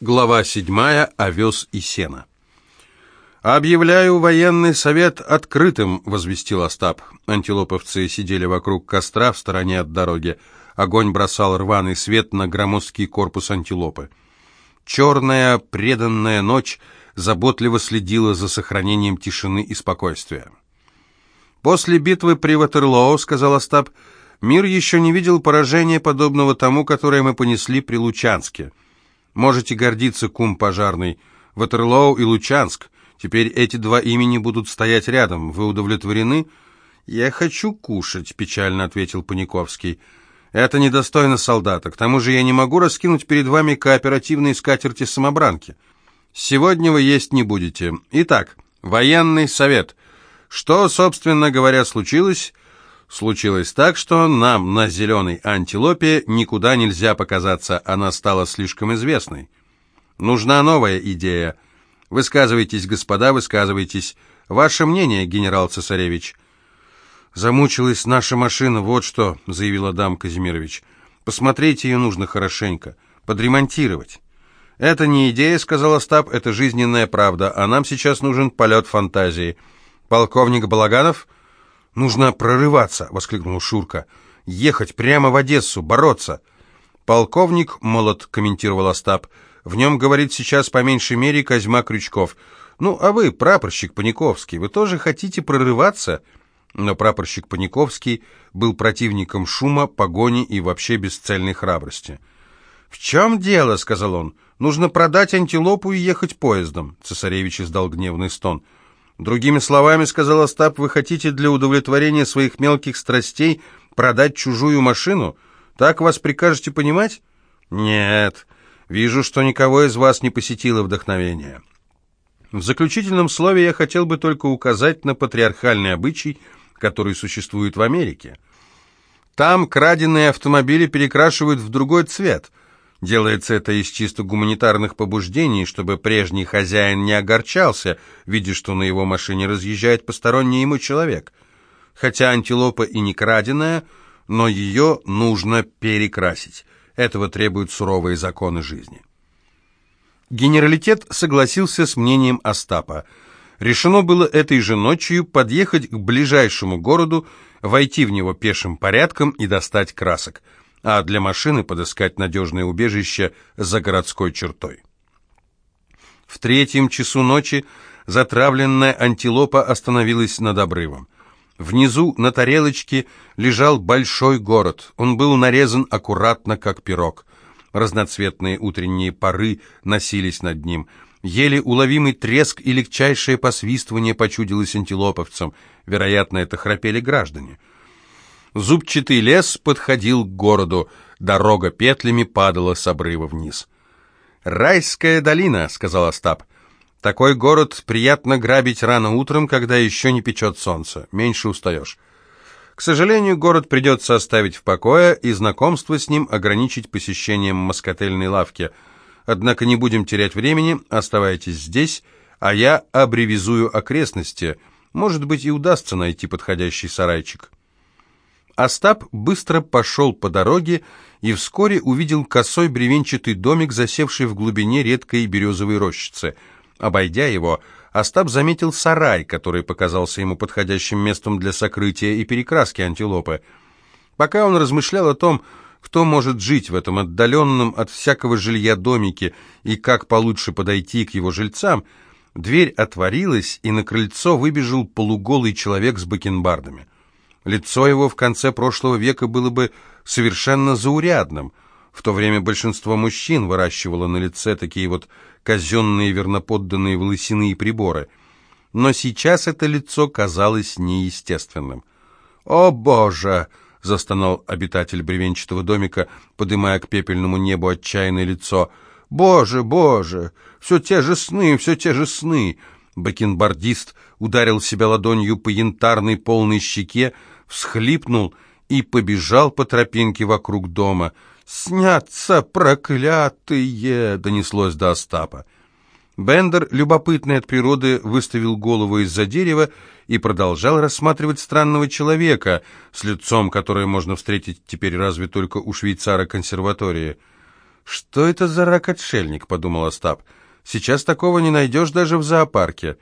Глава 7. Овес и сено. «Объявляю военный совет открытым», — возвестил Остап. Антилоповцы сидели вокруг костра в стороне от дороги. Огонь бросал рваный свет на громоздкий корпус антилопы. Черная преданная ночь заботливо следила за сохранением тишины и спокойствия. «После битвы при Ватерлоу, — сказал Остап, — мир еще не видел поражения, подобного тому, которое мы понесли при Лучанске». Можете гордиться, кум пожарный. Ватерлоу и Лучанск. Теперь эти два имени будут стоять рядом. Вы удовлетворены? Я хочу кушать, печально ответил Паниковский. Это недостойно солдата. К тому же я не могу раскинуть перед вами кооперативные скатерти-самобранки. Сегодня вы есть не будете. Итак, военный совет. Что, собственно говоря, случилось? Случилось так, что нам на зеленой антилопе никуда нельзя показаться, она стала слишком известной. Нужна новая идея. Высказывайтесь, господа, высказывайтесь. Ваше мнение, генерал-цесаревич. Замучилась наша машина, вот что, заявил Адам Казимирович. Посмотреть ее нужно хорошенько, подремонтировать. Это не идея, сказал Остап, это жизненная правда, а нам сейчас нужен полет фантазии. Полковник Балаганов... «Нужно прорываться!» — воскликнул Шурка. «Ехать прямо в Одессу, бороться!» «Полковник молод», — комментировал Остап. «В нем, говорит, сейчас по меньшей мере Козьма Крючков. Ну, а вы, прапорщик Паниковский, вы тоже хотите прорываться?» Но прапорщик Паниковский был противником шума, погони и вообще бесцельной храбрости. «В чем дело?» — сказал он. «Нужно продать антилопу и ехать поездом». Цесаревич издал гневный стон. Другими словами, сказал Остап, вы хотите для удовлетворения своих мелких страстей продать чужую машину? Так вас прикажете понимать? Нет, вижу, что никого из вас не посетило вдохновение. В заключительном слове я хотел бы только указать на патриархальный обычай, который существует в Америке. Там краденые автомобили перекрашивают в другой цвет – Делается это из чисто гуманитарных побуждений, чтобы прежний хозяин не огорчался, видя, что на его машине разъезжает посторонний ему человек. Хотя антилопа и не краденая, но ее нужно перекрасить. Этого требуют суровые законы жизни. Генералитет согласился с мнением Остапа. Решено было этой же ночью подъехать к ближайшему городу, войти в него пешим порядком и достать красок – а для машины подыскать надежное убежище за городской чертой. В третьем часу ночи затравленная антилопа остановилась над обрывом. Внизу на тарелочке лежал большой город. Он был нарезан аккуратно, как пирог. Разноцветные утренние пары носились над ним. Еле уловимый треск и легчайшее посвистывание почудилось антилоповцам. Вероятно, это храпели граждане. Зубчатый лес подходил к городу, дорога петлями падала с обрыва вниз. «Райская долина», — сказал Остап. «Такой город приятно грабить рано утром, когда еще не печет солнце, меньше устаешь». К сожалению, город придется оставить в покое и знакомство с ним ограничить посещением москотельной лавки. Однако не будем терять времени, оставайтесь здесь, а я абревизую окрестности. Может быть, и удастся найти подходящий сарайчик. Остап быстро пошел по дороге и вскоре увидел косой бревенчатый домик, засевший в глубине редкой березовой рощицы. Обойдя его, Остап заметил сарай, который показался ему подходящим местом для сокрытия и перекраски антилопы. Пока он размышлял о том, кто может жить в этом отдаленном от всякого жилья домике и как получше подойти к его жильцам, дверь отворилась, и на крыльцо выбежал полуголый человек с бакенбардами. Лицо его в конце прошлого века было бы совершенно заурядным. В то время большинство мужчин выращивало на лице такие вот казенные верноподданные волосяные приборы. Но сейчас это лицо казалось неестественным. «О, Боже!» — застонал обитатель бревенчатого домика, подымая к пепельному небу отчаянное лицо. «Боже, Боже! Все те же сны, все те же сны!» Бакенбардист ударил себя ладонью по янтарной полной щеке, всхлипнул и побежал по тропинке вокруг дома. «Снятся проклятые!» — донеслось до Остапа. Бендер, любопытный от природы, выставил голову из-за дерева и продолжал рассматривать странного человека, с лицом, которое можно встретить теперь разве только у швейцара консерватории. «Что это за рак-отшельник?» — подумал Остап. «Сейчас такого не найдешь даже в зоопарке».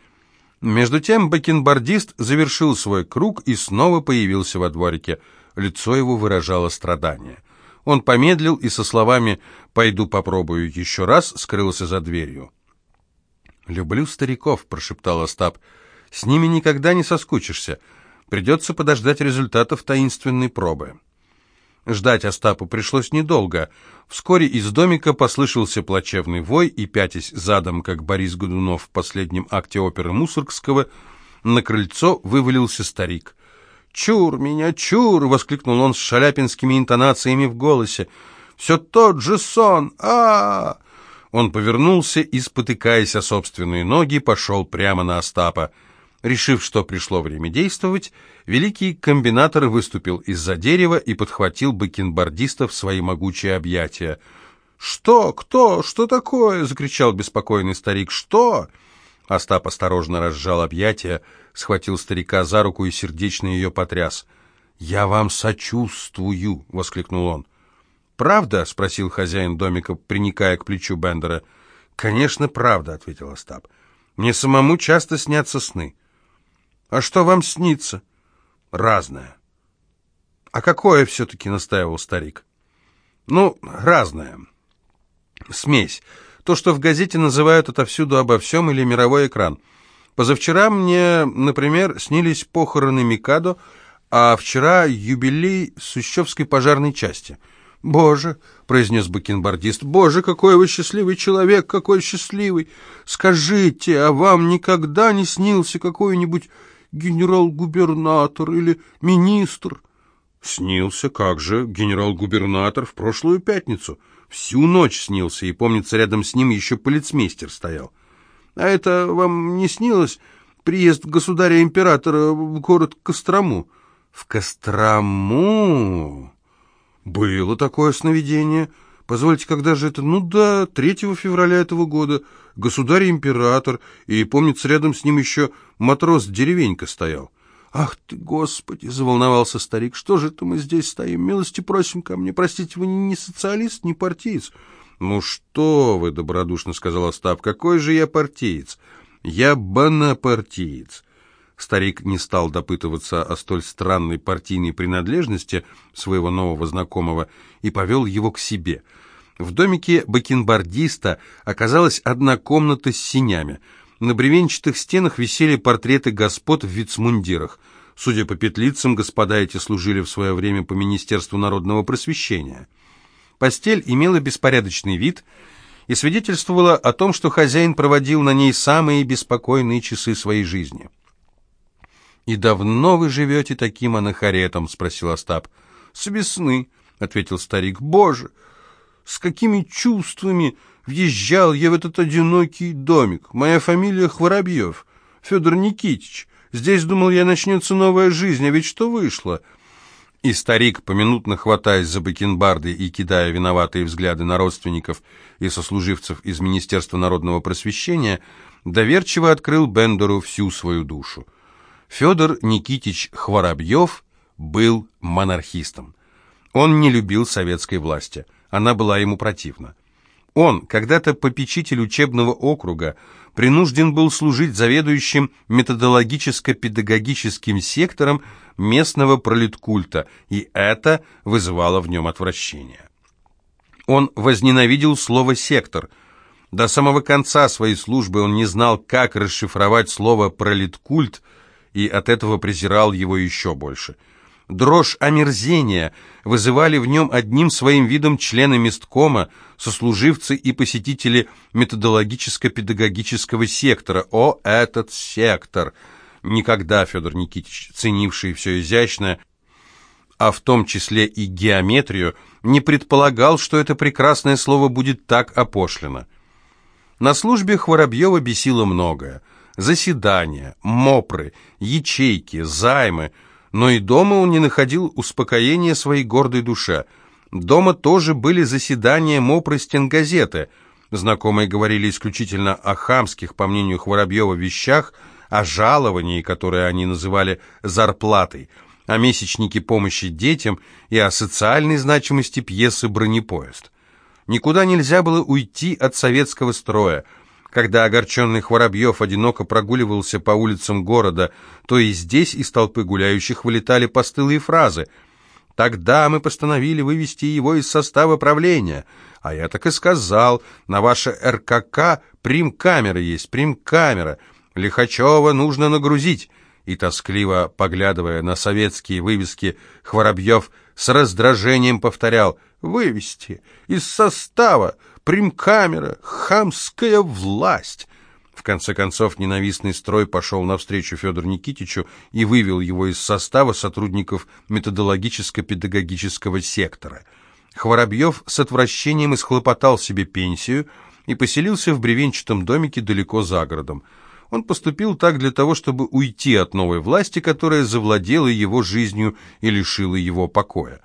Между тем бакенбардист завершил свой круг и снова появился во дворике. Лицо его выражало страдание. Он помедлил и со словами «пойду попробую еще раз» скрылся за дверью. «Люблю стариков», — прошептал Остап. «С ними никогда не соскучишься. Придется подождать результатов таинственной пробы». Ждать Остапу пришлось недолго. Вскоре из домика послышался плачевный вой, и, пятясь задом, как Борис Годунов в последнем акте оперы Мусоргского, на крыльцо вывалился старик. «Чур меня, чур!» — воскликнул он с шаляпинскими интонациями в голосе. «Все тот же сон! а, -а, -а Он повернулся и, спотыкаясь о собственные ноги, пошел прямо на Остапа. Решив, что пришло время действовать, великий комбинатор выступил из-за дерева и подхватил бакенбардиста в свои могучие объятия. «Что? Кто? Что такое?» — закричал беспокойный старик. «Что?» Остап осторожно разжал объятия, схватил старика за руку и сердечно ее потряс. «Я вам сочувствую!» — воскликнул он. «Правда?» — спросил хозяин домика, приникая к плечу Бендера. «Конечно, правда», — ответил Остап. «Мне самому часто снятся сны». «А что вам снится?» «Разное». «А какое все-таки?» — настаивал старик. «Ну, разное. Смесь. То, что в газете называют отовсюду обо всем или мировой экран. Позавчера мне, например, снились похороны Микадо, а вчера юбилей Сущевской пожарной части». «Боже!» — произнес бакенбардист. «Боже, какой вы счастливый человек, какой счастливый! Скажите, а вам никогда не снился какой-нибудь генерал-губернатор или министр. Снился, как же, генерал-губернатор в прошлую пятницу. Всю ночь снился, и, помнится, рядом с ним еще полицмейстер стоял. А это вам не снилось? Приезд государя-императора в город Кострому. В Кострому? Было такое сновидение. Позвольте, когда же это? Ну да, 3 февраля этого года. Государь-император, и, помнится, рядом с ним еще матрос-деревенька стоял. «Ах ты, Господи!» — заволновался старик. «Что же это мы здесь стоим? Милости просим ко мне. Простите, вы не социалист, не партиец?» «Ну что вы!» — добродушно сказал Остап. «Какой же я партиец? Я бонапартиец!» Старик не стал допытываться о столь странной партийной принадлежности своего нового знакомого и повел его к себе. В домике бакенбардиста оказалась одна комната с синями. На бревенчатых стенах висели портреты господ в вицмундирах. Судя по петлицам, господа эти служили в свое время по Министерству народного просвещения. Постель имела беспорядочный вид и свидетельствовала о том, что хозяин проводил на ней самые беспокойные часы своей жизни. «И давно вы живете таким анахаретом?» — спросил Остап. «С весны», — ответил старик. «Боже, с какими чувствами въезжал я в этот одинокий домик. Моя фамилия Хворобьев, Федор Никитич. Здесь, думал я, начнется новая жизнь, а ведь что вышло?» И старик, поминутно хватаясь за бакенбарды и кидая виноватые взгляды на родственников и сослуживцев из Министерства народного просвещения, доверчиво открыл Бендеру всю свою душу. Федор Никитич Хворобьев был монархистом. Он не любил советской власти, она была ему противна. Он, когда-то попечитель учебного округа, принужден был служить заведующим методологическо-педагогическим сектором местного пролеткульта, и это вызывало в нем отвращение. Он возненавидел слово «сектор». До самого конца своей службы он не знал, как расшифровать слово «пролеткульт», и от этого презирал его еще больше. Дрожь омерзения вызывали в нем одним своим видом члены месткома, сослуживцы и посетители методологическо-педагогического сектора. О, этот сектор! Никогда Федор Никитич, ценивший все изящное, а в том числе и геометрию, не предполагал, что это прекрасное слово будет так опошлено. На службе Хворобьева бесило многое – заседания, мопры, ячейки, займы, но и дома он не находил успокоения своей гордой душе. Дома тоже были заседания мопры стенгазеты. Знакомые говорили исключительно о хамских, по мнению Хворобьева, вещах, о жаловании, которое они называли зарплатой, о месячнике помощи детям и о социальной значимости пьесы «Бронепоезд». Никуда нельзя было уйти от советского строя. Когда огорченный Хворобьев одиноко прогуливался по улицам города, то и здесь из толпы гуляющих вылетали постылые фразы. «Тогда мы постановили вывести его из состава правления», а я так и сказал, на ваше РКК прим-камера есть, прим-камера. Лихачева нужно нагрузить. И тоскливо, поглядывая на советские вывески, Хворобьев с раздражением повторял «Вывести! Из состава! Примкамера! Хамская власть!» В конце концов, ненавистный строй пошел навстречу Федору Никитичу и вывел его из состава сотрудников методологическо-педагогического сектора. Хворобьев с отвращением исхлопотал себе пенсию и поселился в бревенчатом домике далеко за городом. Он поступил так для того, чтобы уйти от новой власти, которая завладела его жизнью и лишила его покоя.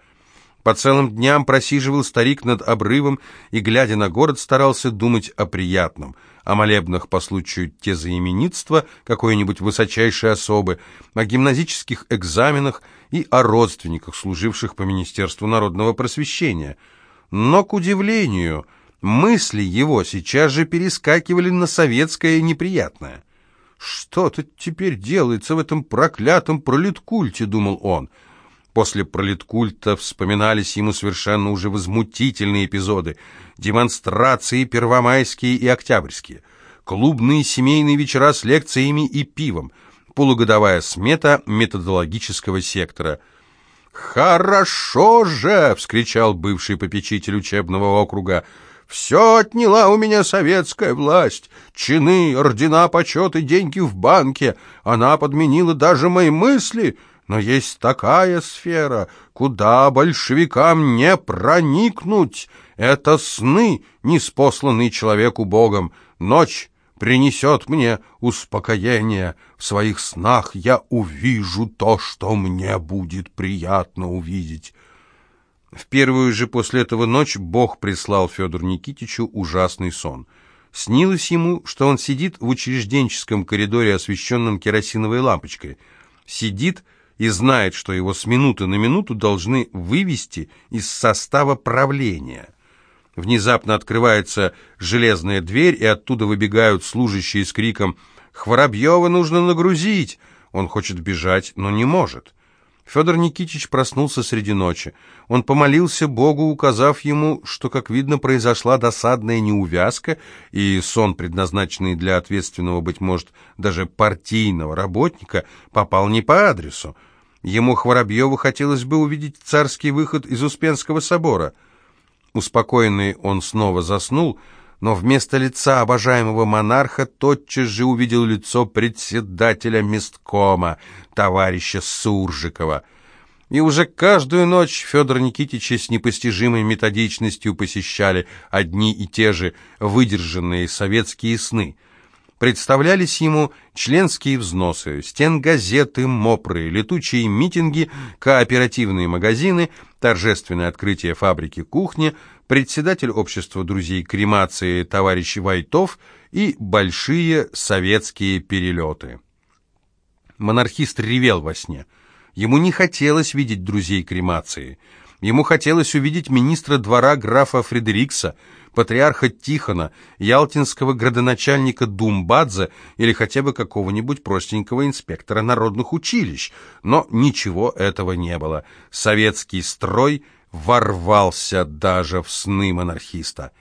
По целым дням просиживал старик над обрывом и, глядя на город, старался думать о приятном, о молебнах по случаю тезаименитства какой-нибудь высочайшей особы, о гимназических экзаменах и о родственниках, служивших по Министерству народного просвещения. Но, к удивлению, мысли его сейчас же перескакивали на советское неприятное. «Что-то теперь делается в этом проклятом пролеткульте», — думал он. После пролеткульта вспоминались ему совершенно уже возмутительные эпизоды. Демонстрации первомайские и октябрьские, клубные семейные вечера с лекциями и пивом, полугодовая смета методологического сектора. «Хорошо же!» — вскричал бывший попечитель учебного округа. Все отняла у меня советская власть. Чины, ордена, почеты, деньги в банке. Она подменила даже мои мысли. Но есть такая сфера, куда большевикам не проникнуть. Это сны, неспосланные человеку Богом. Ночь принесет мне успокоение. В своих снах я увижу то, что мне будет приятно увидеть». В первую же после этого ночь Бог прислал Федору Никитичу ужасный сон. Снилось ему, что он сидит в учрежденческом коридоре, освещенном керосиновой лампочкой. Сидит и знает, что его с минуты на минуту должны вывести из состава правления. Внезапно открывается железная дверь, и оттуда выбегают служащие с криком «Хворобьева нужно нагрузить!» Он хочет бежать, но не может. Федор Никитич проснулся среди ночи. Он помолился Богу, указав ему, что, как видно, произошла досадная неувязка, и сон, предназначенный для ответственного, быть может, даже партийного работника, попал не по адресу. Ему, Хворобьеву, хотелось бы увидеть царский выход из Успенского собора. Успокоенный он снова заснул, но вместо лица обожаемого монарха тотчас же увидел лицо председателя месткома, товарища Суржикова. И уже каждую ночь Федор Никитича с непостижимой методичностью посещали одни и те же выдержанные советские сны. Представлялись ему членские взносы, стенгазеты, мопры, летучие митинги, кооперативные магазины, торжественное открытие фабрики кухни, председатель общества друзей кремации товарищ Вайтов и большие советские перелеты. Монархист ревел во сне. Ему не хотелось видеть друзей кремации. Ему хотелось увидеть министра двора графа Фредерикса, патриарха Тихона, ялтинского градоначальника Думбадзе или хотя бы какого-нибудь простенького инспектора народных училищ. Но ничего этого не было. Советский строй – ворвался даже в сны монархиста.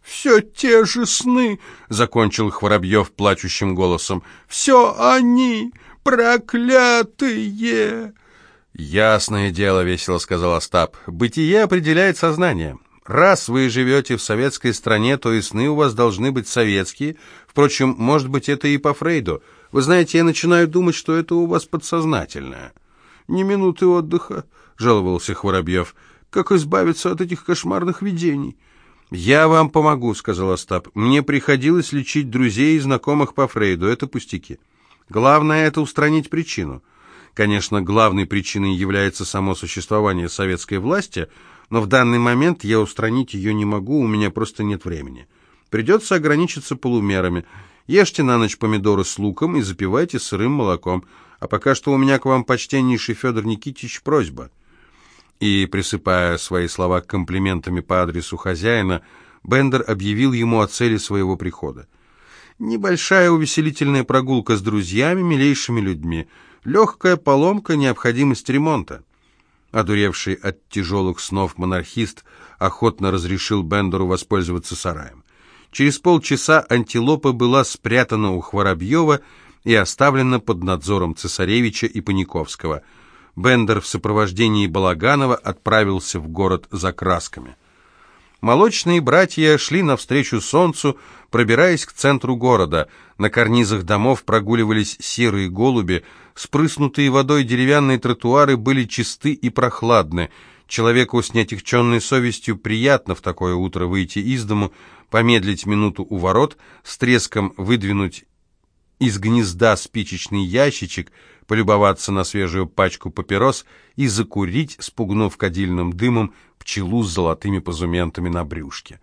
«Все те же сны!» — закончил Хворобьев плачущим голосом. «Все они! Проклятые!» «Ясное дело», — весело сказал Остап. «Бытие определяет сознание. Раз вы живете в советской стране, то и сны у вас должны быть советские. Впрочем, может быть, это и по Фрейду. Вы знаете, я начинаю думать, что это у вас подсознательное». «Ни минуты отдыха», — жаловался Хворобьев. Как избавиться от этих кошмарных видений? «Я вам помогу», — сказал Остап. «Мне приходилось лечить друзей и знакомых по Фрейду. Это пустяки. Главное — это устранить причину. Конечно, главной причиной является само существование советской власти, но в данный момент я устранить ее не могу, у меня просто нет времени. Придется ограничиться полумерами. Ешьте на ночь помидоры с луком и запивайте сырым молоком. А пока что у меня к вам, почтеннейший Федор Никитич, просьба». И, присыпая свои слова комплиментами по адресу хозяина, Бендер объявил ему о цели своего прихода. Небольшая увеселительная прогулка с друзьями, милейшими людьми. Легкая поломка, необходимость ремонта. Одуревший от тяжелых снов монархист охотно разрешил Бендеру воспользоваться сараем. Через полчаса антилопа была спрятана у Хворобьева и оставлена под надзором цесаревича и Паниковского. Бендер в сопровождении Балаганова отправился в город за красками. Молочные братья шли навстречу солнцу, пробираясь к центру города. На карнизах домов прогуливались серые голуби, спрыснутые водой деревянные тротуары были чисты и прохладны. Человеку с неотягченной совестью приятно в такое утро выйти из дому, помедлить минуту у ворот, с треском выдвинуть из гнезда спичечный ящичек, полюбоваться на свежую пачку папирос и закурить, спугнув кадильным дымом пчелу с золотыми позументами на брюшке.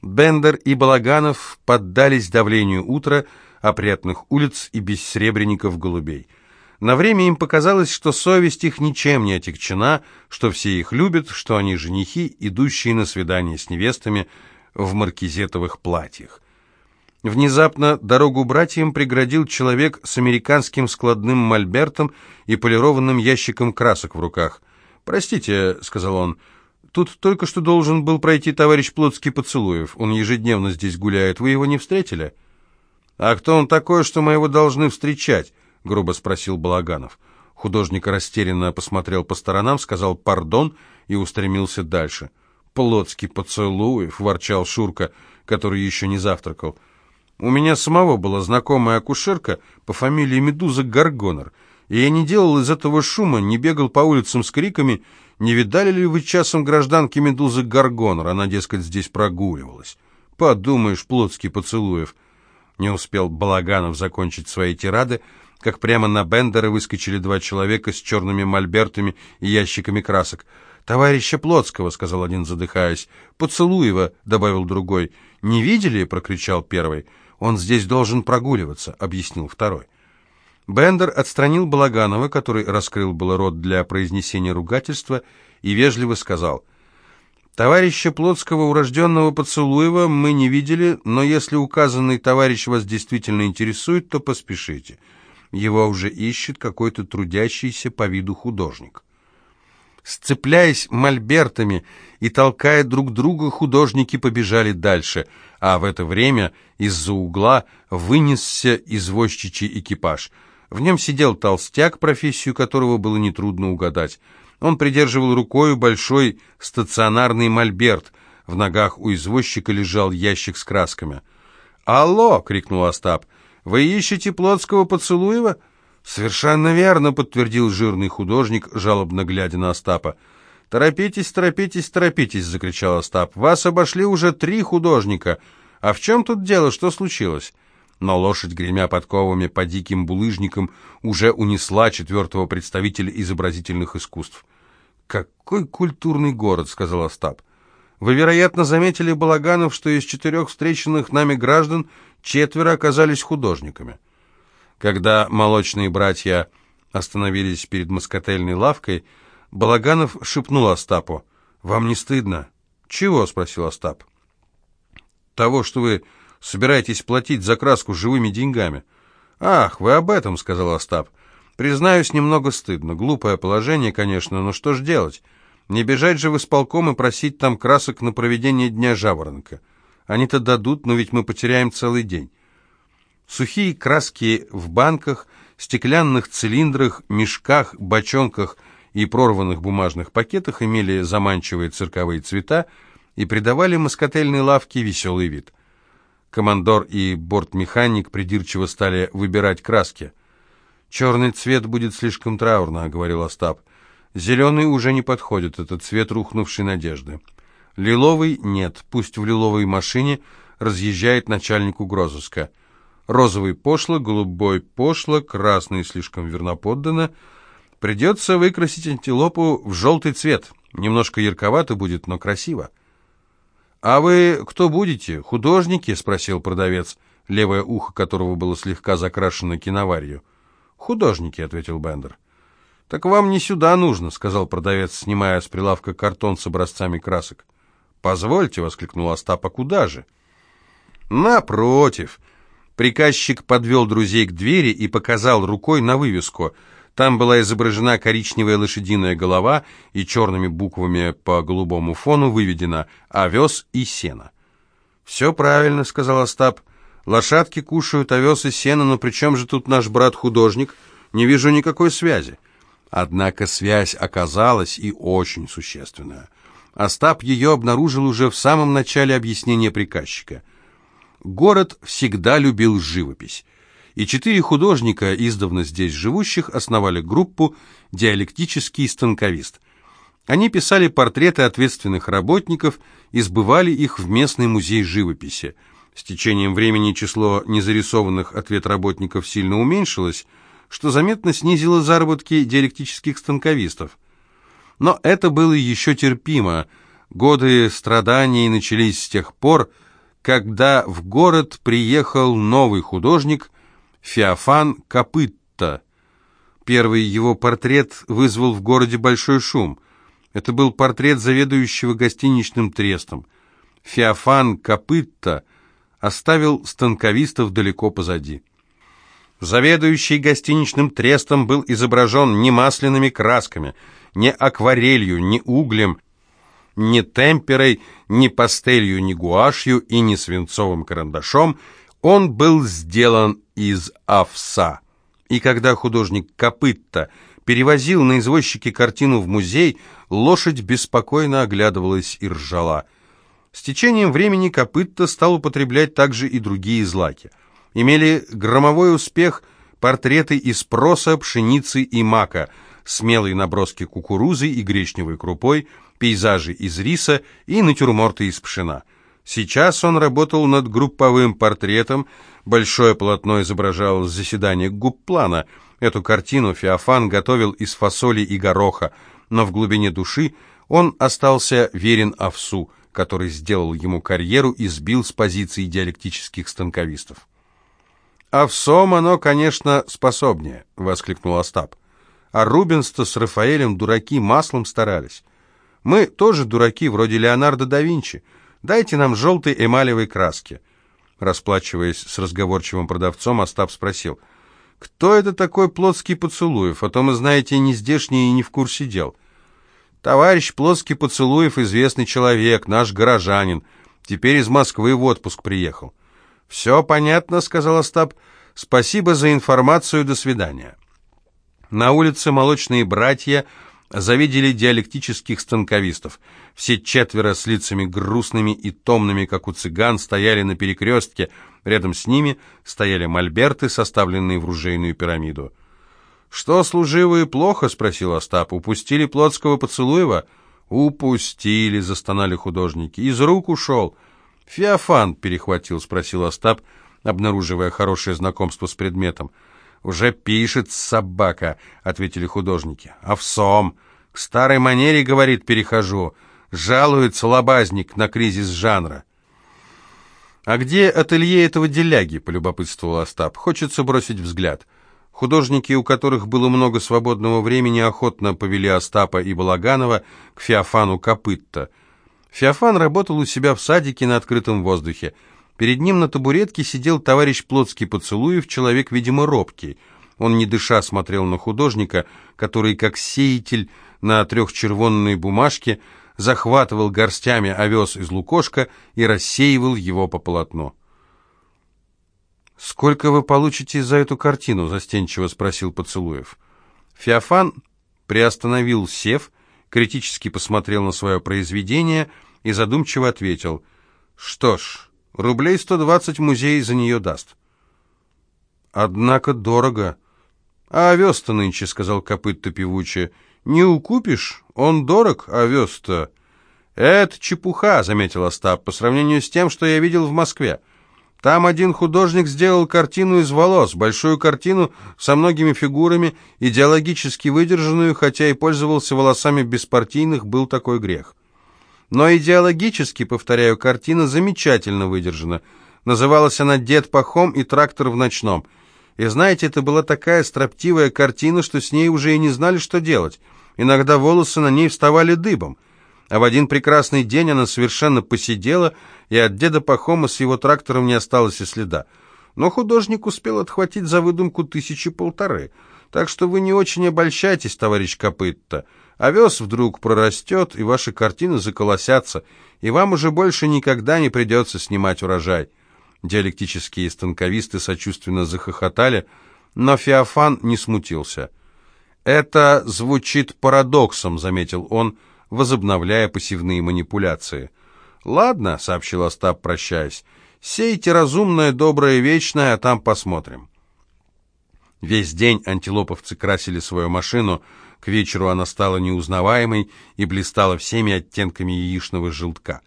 Бендер и Балаганов поддались давлению утра, опрятных улиц и бессребренников голубей. На время им показалось, что совесть их ничем не отягчена, что все их любят, что они женихи, идущие на свидание с невестами в маркизетовых платьях. Внезапно дорогу братьям преградил человек с американским складным мольбертом и полированным ящиком красок в руках. «Простите», — сказал он, — Тут только что должен был пройти товарищ Плотский Поцелуев. Он ежедневно здесь гуляет. Вы его не встретили?» «А кто он такой, что мы его должны встречать?» — грубо спросил Балаганов. Художник растерянно посмотрел по сторонам, сказал «пардон» и устремился дальше. «Плотский Поцелуев», — ворчал Шурка, который еще не завтракал. «У меня самого была знакомая акушерка по фамилии Медуза Гаргонор, и я не делал из этого шума, не бегал по улицам с криками не видали ли вы часом гражданки Медузы Гаргонор? Она, дескать, здесь прогуливалась. Подумаешь, плотский поцелуев. Не успел Балаганов закончить свои тирады, как прямо на Бендера выскочили два человека с черными мольбертами и ящиками красок. «Товарища Плотского», — сказал один, задыхаясь. «Поцелуева», — добавил другой. «Не видели?» — прокричал первый. «Он здесь должен прогуливаться», — объяснил второй. Бендер отстранил Балаганова, который раскрыл было рот для произнесения ругательства, и вежливо сказал, «Товарища Плотского, урожденного Поцелуева, мы не видели, но если указанный товарищ вас действительно интересует, то поспешите. Его уже ищет какой-то трудящийся по виду художник». Сцепляясь мольбертами и толкая друг друга, художники побежали дальше, а в это время из-за угла вынесся извозчичий экипаж – в нем сидел толстяк, профессию которого было нетрудно угадать. Он придерживал рукой большой стационарный мольберт. В ногах у извозчика лежал ящик с красками. «Алло!» — крикнул Остап. «Вы ищете Плотского поцелуева?» «Совершенно верно», — подтвердил жирный художник, жалобно глядя на Остапа. «Торопитесь, торопитесь, торопитесь!» — закричал Остап. «Вас обошли уже три художника. А в чем тут дело? Что случилось?» Но лошадь, гремя подковами по диким булыжникам, уже унесла четвертого представителя изобразительных искусств. «Какой культурный город!» — сказал Остап. «Вы, вероятно, заметили, Балаганов, что из четырех встреченных нами граждан четверо оказались художниками». Когда молочные братья остановились перед москотельной лавкой, Балаганов шепнул Остапу. «Вам не стыдно?» «Чего?» — спросил Остап. «Того, что вы собираетесь платить за краску живыми деньгами?» «Ах, вы об этом», — сказал Остап. «Признаюсь, немного стыдно. Глупое положение, конечно, но что ж делать? Не бежать же в исполком и просить там красок на проведение Дня Жаворонка. Они-то дадут, но ведь мы потеряем целый день». Сухие краски в банках, стеклянных цилиндрах, мешках, бочонках и прорванных бумажных пакетах имели заманчивые цирковые цвета и придавали москотельной лавке веселый вид — Командор и бортмеханик придирчиво стали выбирать краски. «Черный цвет будет слишком траурно», — говорил Остап. «Зеленый уже не подходит, это цвет рухнувшей надежды. Лиловый — нет, пусть в лиловой машине разъезжает начальник угрозыска. Розовый пошло, голубой пошло, красный слишком верноподданно. Придется выкрасить антилопу в желтый цвет. Немножко ярковато будет, но красиво». «А вы кто будете? Художники?» — спросил продавец, левое ухо которого было слегка закрашено киноварью. «Художники», — ответил Бендер. «Так вам не сюда нужно», — сказал продавец, снимая с прилавка картон с образцами красок. «Позвольте», — воскликнул Остап, — «а куда же?» «Напротив». Приказчик подвел друзей к двери и показал рукой на вывеску. Там была изображена коричневая лошадиная голова и черными буквами по голубому фону выведено «Овес и сено». «Все правильно», — сказал Остап. «Лошадки кушают овес и сено, но при чем же тут наш брат-художник? Не вижу никакой связи». Однако связь оказалась и очень существенная. Остап ее обнаружил уже в самом начале объяснения приказчика. Город всегда любил живопись, и четыре художника, издавна здесь живущих, основали группу «Диалектический станковист». Они писали портреты ответственных работников и сбывали их в местный музей живописи. С течением времени число незарисованных ответработников сильно уменьшилось, что заметно снизило заработки диалектических станковистов. Но это было еще терпимо. Годы страданий начались с тех пор, когда в город приехал новый художник Феофан Копытта. Первый его портрет вызвал в городе большой шум. Это был портрет заведующего гостиничным трестом. Феофан Копытта оставил станковистов далеко позади. Заведующий гостиничным трестом был изображен не масляными красками, не акварелью, не углем, не темперой, не пастелью, не гуашью и не свинцовым карандашом. Он был сделан из овса. И когда художник Копытта перевозил на извозчике картину в музей, лошадь беспокойно оглядывалась и ржала. С течением времени Копытта стал употреблять также и другие злаки – имели громовой успех портреты из проса, пшеницы и мака, смелые наброски кукурузы и гречневой крупой, пейзажи из риса и натюрморты из пшена. Сейчас он работал над групповым портретом, большое полотно изображало заседание губплана. Эту картину Феофан готовил из фасоли и гороха, но в глубине души он остался верен овсу, который сделал ему карьеру и сбил с позиций диалектических станковистов. «А в Сом оно, конечно, способнее», — воскликнул Остап. «А Рубенс-то с Рафаэлем дураки маслом старались. Мы тоже дураки, вроде Леонардо да Винчи. Дайте нам желтой эмалевой краски». Расплачиваясь с разговорчивым продавцом, Остап спросил, «Кто это такой Плотский Поцелуев? А то мы, знаете, не здешний и не в курсе дел». «Товарищ Плотский Поцелуев — известный человек, наш горожанин. Теперь из Москвы в отпуск приехал». «Все понятно», — сказал Остап. «Спасибо за информацию, до свидания». На улице молочные братья завидели диалектических станковистов. Все четверо с лицами грустными и томными, как у цыган, стояли на перекрестке. Рядом с ними стояли мольберты, составленные в ружейную пирамиду. «Что, служивые, плохо?» — спросил Остап. «Упустили Плотского поцелуева?» «Упустили», — застонали художники. «Из рук ушел». «Феофан перехватил?» — спросил Остап, обнаруживая хорошее знакомство с предметом. «Уже пишет собака», — ответили художники. «Овсом. К старой манере, — говорит, — перехожу. Жалуется лобазник на кризис жанра». «А где ателье этого деляги?» — полюбопытствовал Остап. «Хочется бросить взгляд». Художники, у которых было много свободного времени, охотно повели Остапа и Балаганова к Феофану Копытто — Феофан работал у себя в садике на открытом воздухе. Перед ним на табуретке сидел товарищ Плотский Поцелуев, человек, видимо, робкий. Он, не дыша, смотрел на художника, который, как сеятель на трехчервонной бумажке, захватывал горстями овес из лукошка и рассеивал его по полотну. «Сколько вы получите за эту картину?» – застенчиво спросил Поцелуев. Феофан приостановил сев, критически посмотрел на свое произведение – и задумчиво ответил, «Что ж, рублей 120 музей за нее даст». «Однако дорого». «А овес-то нынче», — сказал копыт-то певуче, — «не укупишь? Он дорог, овес-то». «Это чепуха», — заметил Остап, — «по сравнению с тем, что я видел в Москве. Там один художник сделал картину из волос, большую картину со многими фигурами, идеологически выдержанную, хотя и пользовался волосами беспартийных, был такой грех». Но идеологически, повторяю, картина замечательно выдержана. Называлась она «Дед Пахом и трактор в ночном». И знаете, это была такая строптивая картина, что с ней уже и не знали, что делать. Иногда волосы на ней вставали дыбом. А в один прекрасный день она совершенно посидела, и от деда Пахома с его трактором не осталось и следа. Но художник успел отхватить за выдумку тысячи полторы. Так что вы не очень обольщайтесь, товарищ Копытто. Овес вдруг прорастет, и ваши картины заколосятся, и вам уже больше никогда не придется снимать урожай. Диалектические станковисты сочувственно захохотали, но Феофан не смутился. «Это звучит парадоксом», — заметил он, возобновляя пассивные манипуляции. «Ладно», — сообщил Остап, прощаясь, — «сейте разумное, доброе, вечное, а там посмотрим». Весь день антилоповцы красили свою машину, к вечеру она стала неузнаваемой и блистала всеми оттенками яичного желтка.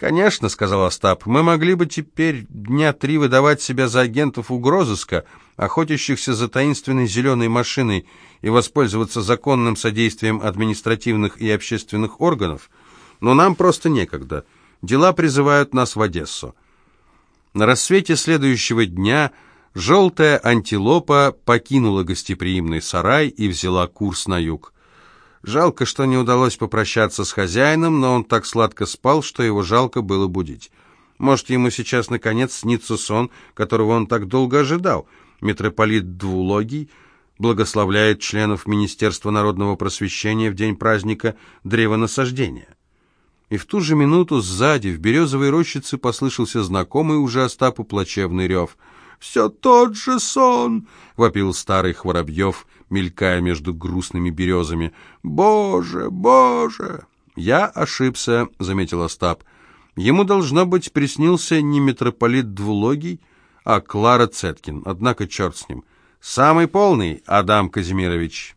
«Конечно», — сказал Остап, — «мы могли бы теперь дня три выдавать себя за агентов угрозыска, охотящихся за таинственной зеленой машиной, и воспользоваться законным содействием административных и общественных органов, но нам просто некогда. Дела призывают нас в Одессу». На рассвете следующего дня желтая антилопа покинула гостеприимный сарай и взяла курс на юг. Жалко, что не удалось попрощаться с хозяином, но он так сладко спал, что его жалко было будить. Может, ему сейчас, наконец, снится сон, которого он так долго ожидал. Митрополит Двулогий благословляет членов Министерства народного просвещения в день праздника древонасаждения. И в ту же минуту сзади, в березовой рощице, послышался знакомый уже Остапу плачевный рев. «Все тот же сон!» — вопил старый Хворобьев — мелькая между грустными березами. «Боже, боже!» «Я ошибся», — заметил Остап. «Ему, должно быть, приснился не митрополит Двулогий, а Клара Цеткин. Однако черт с ним. Самый полный, Адам Казимирович».